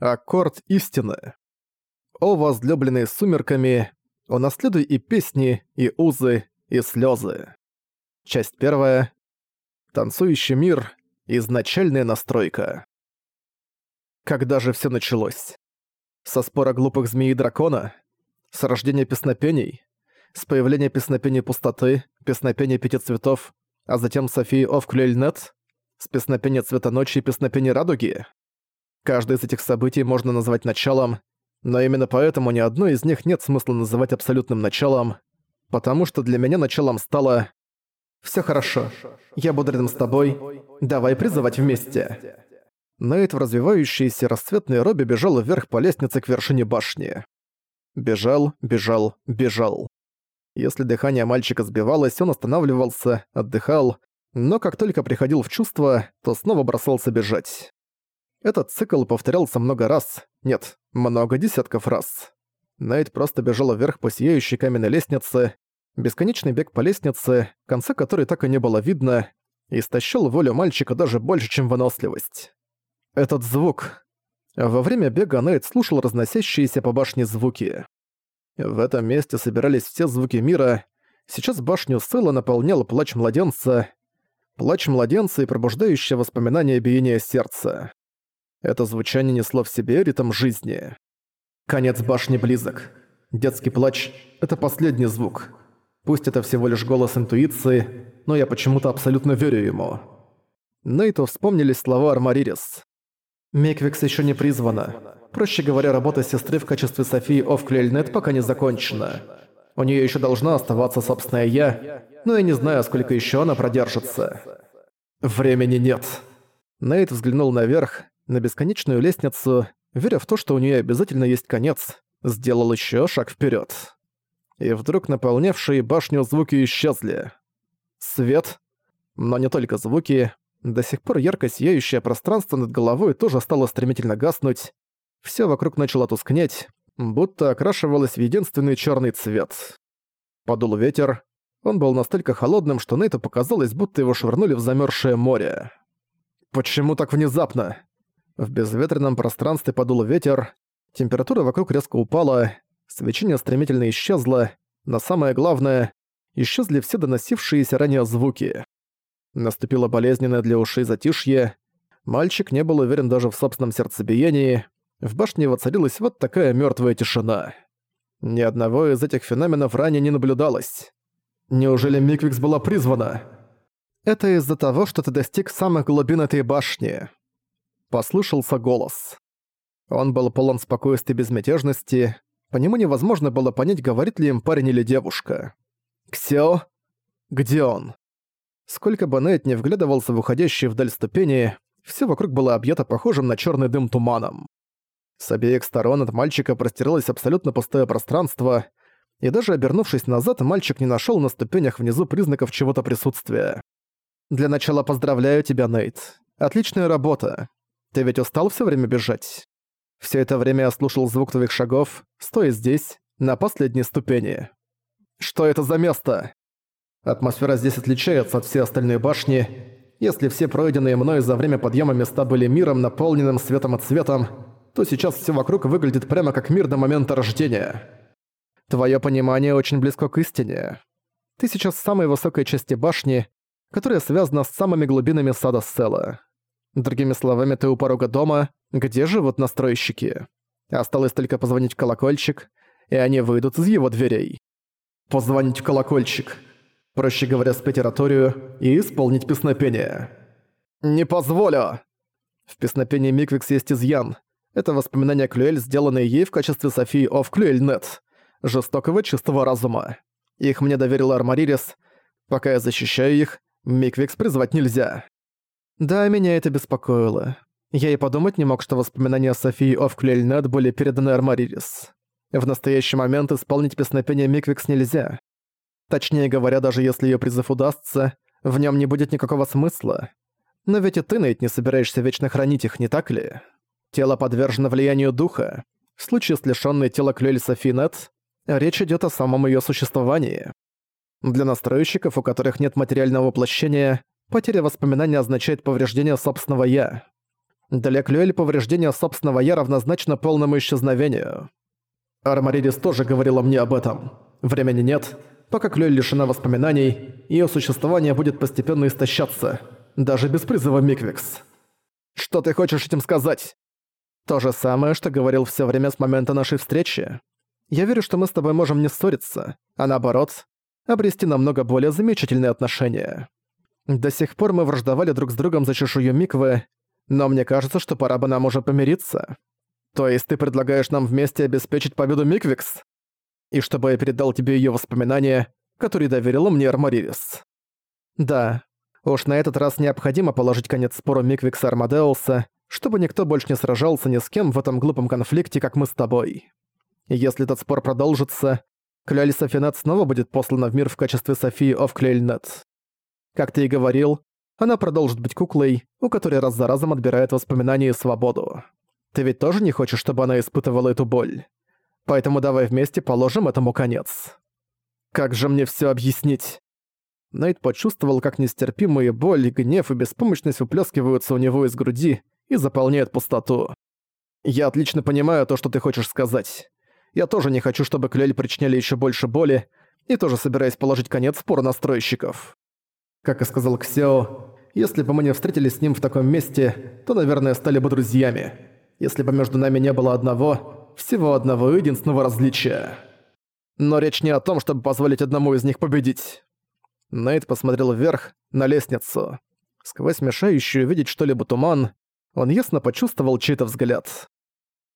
Аккорд истины. О возлюбленные сумерками, унаследуй и песни, и узы, и слезы. Часть первая. Танцующий мир. Изначальная настройка. Когда же все началось? Со спора глупых змей и дракона? С рождения песнопений? С появления песнопений пустоты, песнопения пяти цветов, а затем Софии Овклюэльнет? С песнопения цвета ночи и песнопения радуги? Каждое из этих событий можно назвать началом, но именно поэтому ни одно из них нет смысла называть абсолютным началом, потому что для меня началом стало «Всё хорошо, я буду рядом с тобой, давай призывать вместе». Нейт в развивающейся расцветной робе бежал вверх по лестнице к вершине башни. Бежал, бежал, бежал. Если дыхание мальчика сбивалось, он останавливался, отдыхал, но как только приходил в чувство, то снова бросался бежать. Этот цикл повторялся много раз, нет, много десятков раз. Найт просто бежал вверх по сияющей каменной лестнице, бесконечный бег по лестнице, конца которой так и не было видно, истощил волю мальчика даже больше, чем выносливость. Этот звук. Во время бега Найт слушал разносящиеся по башне звуки. В этом месте собирались все звуки мира, сейчас башню Сэла наполнял плач младенца, плач младенца и пробуждающее воспоминания биения сердца. Это звучание несло в себе ритм жизни. Конец башни близок. Детский плач — это последний звук. Пусть это всего лишь голос интуиции, но я почему-то абсолютно верю ему. Нейту вспомнились слова Армаририс. «Меквикс еще не призвана. Проще говоря, работа сестры в качестве Софии Офклельнет пока не закончена. У нее еще должна оставаться собственное «я», но я не знаю, сколько еще она продержится. Времени нет». Нейт взглянул наверх, на бесконечную лестницу, веря в то, что у нее обязательно есть конец, сделал еще шаг вперед. И вдруг наполнявшие башню звуки исчезли. Свет. Но не только звуки. До сих пор ярко сияющее пространство над головой тоже стало стремительно гаснуть. Все вокруг начало тускнеть, будто окрашивалось в единственный черный цвет. Подул ветер. Он был настолько холодным, что Нейту показалось, будто его швырнули в замерзшее море. «Почему так внезапно?» В безветренном пространстве подул ветер, температура вокруг резко упала, свечение стремительно исчезло, но самое главное, исчезли все доносившиеся ранее звуки. Наступило болезненное для ушей затишье, мальчик не был уверен даже в собственном сердцебиении, в башне воцарилась вот такая мертвая тишина. Ни одного из этих феноменов ранее не наблюдалось. Неужели Миквикс была призвана? Это из-за того, что ты достиг самых глубин этой башни. Послышался голос. Он был полон спокойствия и безмятежности. По нему невозможно было понять, говорит ли им парень или девушка. «Ксео? Где он?» Сколько бы Нейт не вглядывался в уходящие вдаль ступени, все вокруг было объято похожим на черный дым туманом. С обеих сторон от мальчика простиралось абсолютно пустое пространство, и даже обернувшись назад, мальчик не нашел на ступенях внизу признаков чего-то присутствия. «Для начала поздравляю тебя, Нейт. Отличная работа. Ты ведь устал все время бежать? Все это время я слушал звук твоих шагов, стоя здесь, на последней ступени. Что это за место? Атмосфера здесь отличается от всей остальной башни. Если все пройденные мной за время подъема места были миром, наполненным светом и цветом, то сейчас все вокруг выглядит прямо как мир до момента рождения. Твое понимание очень близко к истине. Ты сейчас в самой высокой части башни, которая связана с самыми глубинами сада Села. Другими словами, ты у порога дома, где живут настройщики. Осталось только позвонить в колокольчик, и они выйдут из его дверей. Позвонить в колокольчик. Проще говоря, спеть ораторию и исполнить песнопение. «Не позволю!» В песнопении Миквикс есть изъян. Это воспоминания Клюэль, сделанные ей в качестве Софии оф Клюэльнет, жестокого чистого разума. Их мне доверила Армаририс. Пока я защищаю их, Миквикс призвать нельзя. Да, меня это беспокоило. Я и подумать не мог, что воспоминания Софии Овклельнет были переданы Армаририс. В настоящий момент исполнить песнопение Миквикс нельзя. Точнее говоря, даже если её призыв удастся, в нём не будет никакого смысла. Но ведь и ты, Нейт, не собираешься вечно хранить их, не так ли? Тело подвержено влиянию духа. В случае с лишённой тела Клюэль Софинет, речь идёт о самом её существовании. Для настройщиков, у которых нет материального воплощения, Потеря воспоминания означает повреждение собственного «я». Для Клюэль повреждение собственного «я» равнозначно полному исчезновению. Армаридис тоже говорила мне об этом. Времени нет. Пока Клюэль лишена воспоминаний, ее существование будет постепенно истощаться, даже без призыва Миквикс. Что ты хочешь этим сказать? То же самое, что говорил все время с момента нашей встречи. Я верю, что мы с тобой можем не ссориться, а наоборот, обрести намного более замечательные отношения. До сих пор мы враждовали друг с другом за чешую Миквы, но мне кажется, что пора бы нам уже помириться. То есть ты предлагаешь нам вместе обеспечить победу Миквикс? И чтобы я передал тебе ее воспоминания, которые доверила мне Армаририс. Да, уж на этот раз необходимо положить конец спору Миквикса Армадеуса, чтобы никто больше не сражался ни с кем в этом глупом конфликте, как мы с тобой. Если этот спор продолжится, Кляль Софинат снова будет послана в мир в качестве Софии оф Клейльнет. Как ты и говорил, она продолжит быть куклой, у которой раз за разом отбирает воспоминания и свободу. Ты ведь тоже не хочешь, чтобы она испытывала эту боль? Поэтому давай вместе положим этому конец. Как же мне все объяснить? Найт почувствовал, как нестерпимые боль, гнев и беспомощность выплескиваются у него из груди и заполняют пустоту. Я отлично понимаю то, что ты хочешь сказать. Я тоже не хочу, чтобы Клель причиняли еще больше боли, и тоже собираюсь положить конец спору настройщиков. Как и сказал Ксео, если бы мы не встретились с ним в таком месте, то, наверное, стали бы друзьями. Если бы между нами не было одного, всего одного единственного различия. Но речь не о том, чтобы позволить одному из них победить. Нейт посмотрел вверх, на лестницу. Сквозь мешающую видеть что-либо туман, он ясно почувствовал чей-то взгляд.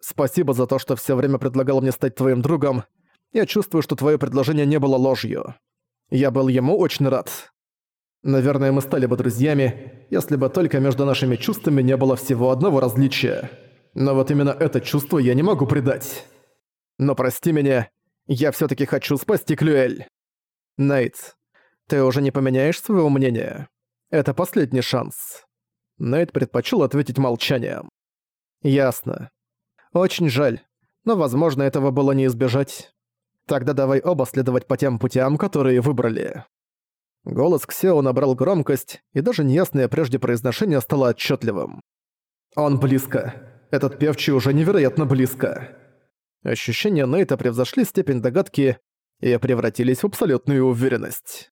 Спасибо за то, что все время предлагал мне стать твоим другом. Я чувствую, что твое предложение не было ложью. Я был ему очень рад. Наверное, мы стали бы друзьями, если бы только между нашими чувствами не было всего одного различия. Но вот именно это чувство я не могу предать. Но прости меня, я все таки хочу спасти Клюэль. Нейт, ты уже не поменяешь своего мнения? Это последний шанс. Нейт предпочел ответить молчанием. Ясно. Очень жаль, но, возможно, этого было не избежать. Тогда давай оба следовать по тем путям, которые выбрали». Голос Ксео набрал громкость, и даже неясное прежде произношение стало отчетливым. «Он близко. Этот певчий уже невероятно близко». Ощущения Нейта превзошли степень догадки и превратились в абсолютную уверенность.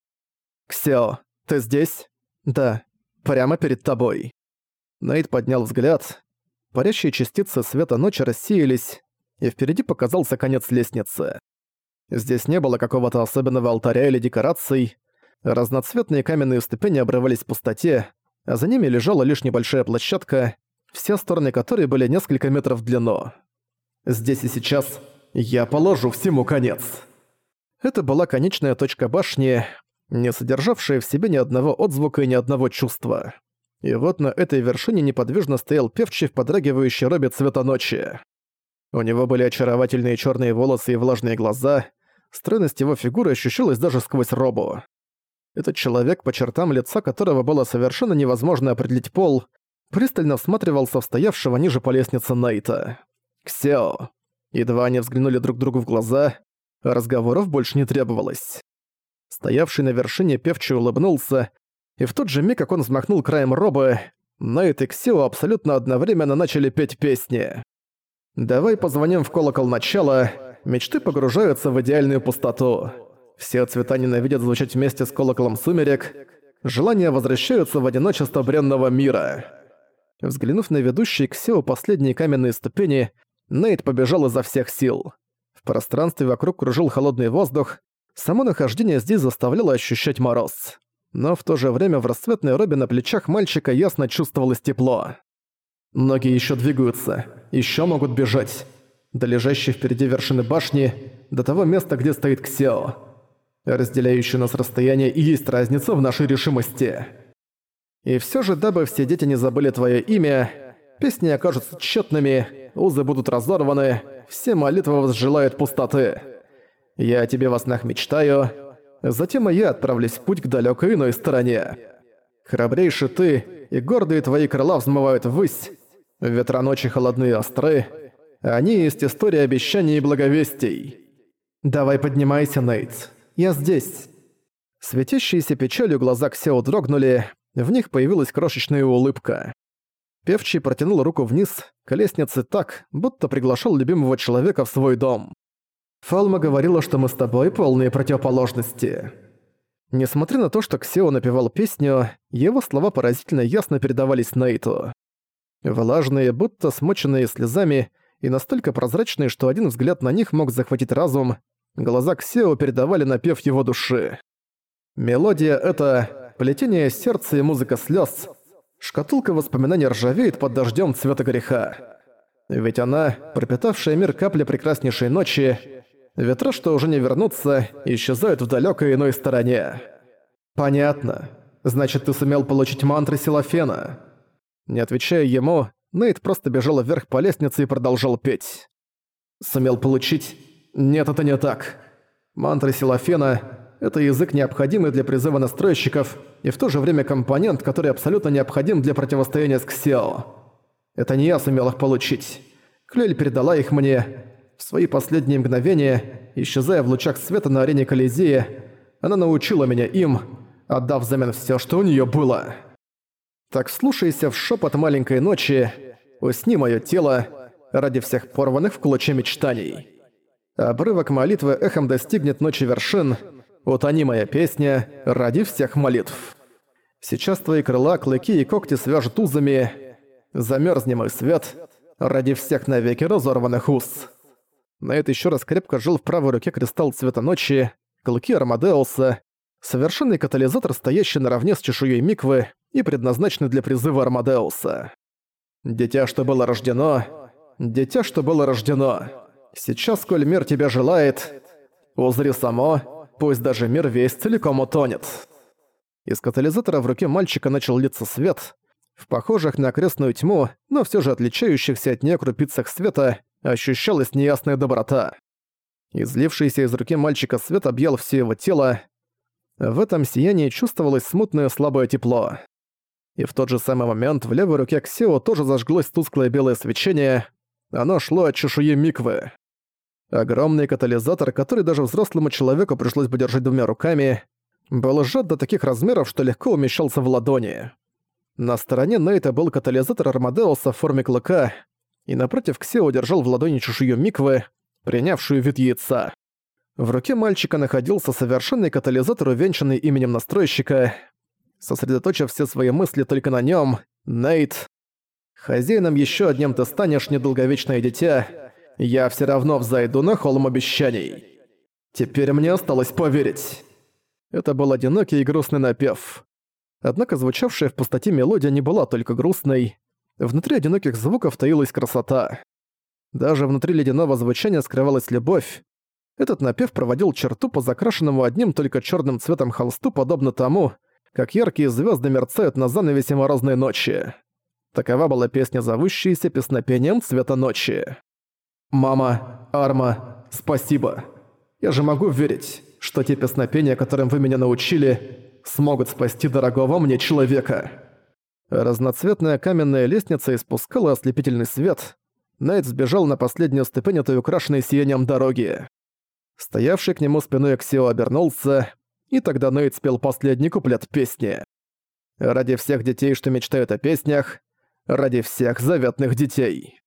«Ксео, ты здесь?» «Да, прямо перед тобой». Нейт поднял взгляд, Парящие частицы света ночи рассеялись, и впереди показался конец лестницы. Здесь не было какого-то особенного алтаря или декораций, разноцветные каменные ступени обрывались в пустоте, а за ними лежала лишь небольшая площадка, все стороны которой были несколько метров в длину. Здесь и сейчас я положу всему конец. Это была конечная точка башни, не содержавшая в себе ни одного отзвука и ни одного чувства. И вот на этой вершине неподвижно стоял певчий в подрагивающей робе цвета ночи. У него были очаровательные черные волосы и влажные глаза, стройность его фигуры ощущалась даже сквозь робу. Этот человек, по чертам лица которого было совершенно невозможно определить пол, пристально всматривался в стоявшего ниже по лестнице Найта. «Ксео». Едва они взглянули друг другу в глаза, разговоров больше не требовалось. Стоявший на вершине певчий улыбнулся, и в тот же миг, как он взмахнул краем робы, Найт и Ксио абсолютно одновременно начали петь песни. «Давай позвоним в колокол начала», мечты погружаются в идеальную пустоту. Все цвета ненавидят звучать вместе с колоколом сумерек, желания возвращаются в одиночество бренного мира. Взглянув на ведущие к Сео последние каменные ступени, Нейт побежал изо всех сил. В пространстве вокруг кружил холодный воздух, само нахождение здесь заставляло ощущать мороз но в то же время в расцветной робе на плечах мальчика ясно чувствовалось тепло. Ноги еще двигаются, еще могут бежать. До лежащей впереди вершины башни, до того места, где стоит Ксео. Разделяющее нас расстояние и есть разница в нашей решимости. И все же, дабы все дети не забыли твое имя, песни окажутся тщетными, узы будут разорваны, все молитвы возжелают пустоты. Я о тебе во снах мечтаю, Затем и я отправлюсь в путь к далекой иной стороне. Храбрейший ты, и гордые твои крыла взмывают ввысь. Ветра ночи холодные остры. Они есть история обещаний и благовестий. Давай поднимайся, Нейт. Я здесь. Светящиеся печалью глаза Ксео дрогнули, в них появилась крошечная улыбка. Певчий протянул руку вниз, к лестнице так, будто приглашал любимого человека в свой дом. «Фалма говорила, что мы с тобой полные противоположности». Несмотря на то, что Ксео напевал песню, его слова поразительно ясно передавались Нейту. Влажные, будто смоченные слезами, и настолько прозрачные, что один взгляд на них мог захватить разум, глаза Ксео передавали напев его души. Мелодия — это плетение сердца и музыка слез. Шкатулка воспоминаний ржавеет под дождем цвета греха. Ведь она, пропитавшая мир капля прекраснейшей ночи, ветра, что уже не вернутся, исчезают в далекой иной стороне. Понятно. Значит, ты сумел получить мантры Силофена. Не отвечая ему, Нейт просто бежал вверх по лестнице и продолжал петь. Сумел получить? Нет, это не так. Мантры Силофена — это язык, необходимый для призыва настройщиков, и в то же время компонент, который абсолютно необходим для противостояния с Ксео. Это не я сумел их получить. Клель передала их мне. В свои последние мгновения, исчезая в лучах света на арене Колизея, она научила меня им, отдав взамен все, что у нее было. Так вслушайся в шепот маленькой ночи, усни мое тело ради всех порванных в клочья мечтаний. Обрывок молитвы эхом достигнет ночи вершин, утони моя песня ради всех молитв. Сейчас твои крыла, клыки и когти свяжут узами, Замерзни мой свет ради всех навеки разорванных уз. Найт еще раз крепко жил в правой руке кристалл цвета ночи, клыки Армадеуса, совершенный катализатор, стоящий наравне с чешуей Миквы и предназначенный для призыва Армадеуса. Дитя, что было рождено, дитя, что было рождено. Сейчас, коль мир тебя желает, узри само, пусть даже мир весь целиком утонет. Из катализатора в руке мальчика начал литься свет, в похожих на окрестную тьму, но все же отличающихся от нее крупицах света, ощущалась неясная доброта. Излившийся из руки мальчика свет объял все его тело. В этом сиянии чувствовалось смутное слабое тепло. И в тот же самый момент в левой руке Ксео тоже зажглось тусклое белое свечение. Оно шло от чешуи Миквы. Огромный катализатор, который даже взрослому человеку пришлось бы держать двумя руками, был сжат до таких размеров, что легко умещался в ладони. На стороне Нейта был катализатор Армадеуса в форме клыка, и напротив Ксео держал в ладони чешую Миквы, принявшую вид яйца. В руке мальчика находился совершенный катализатор, увенчанный именем настройщика. Сосредоточив все свои мысли только на нем, Нейт. Хозяином еще одним ты станешь, недолговечное дитя. Я все равно взойду на холм обещаний. Теперь мне осталось поверить. Это был одинокий и грустный напев. Однако звучавшая в пустоте мелодия не была только грустной. Внутри одиноких звуков таилась красота. Даже внутри ледяного звучания скрывалась любовь. Этот напев проводил черту по закрашенному одним только черным цветом холсту, подобно тому, как яркие звезды мерцают на занавесе морозной ночи. Такова была песня, зовущаяся песнопением цвета ночи. «Мама, Арма, спасибо. Я же могу верить, что те песнопения, которым вы меня научили, смогут спасти дорогого мне человека. Разноцветная каменная лестница испускала ослепительный свет. Найт сбежал на последнюю ступень этой украшенной сиянием дороги. Стоявший к нему спиной Аксио обернулся, и тогда Нейт спел последний куплет песни. «Ради всех детей, что мечтают о песнях, ради всех заветных детей».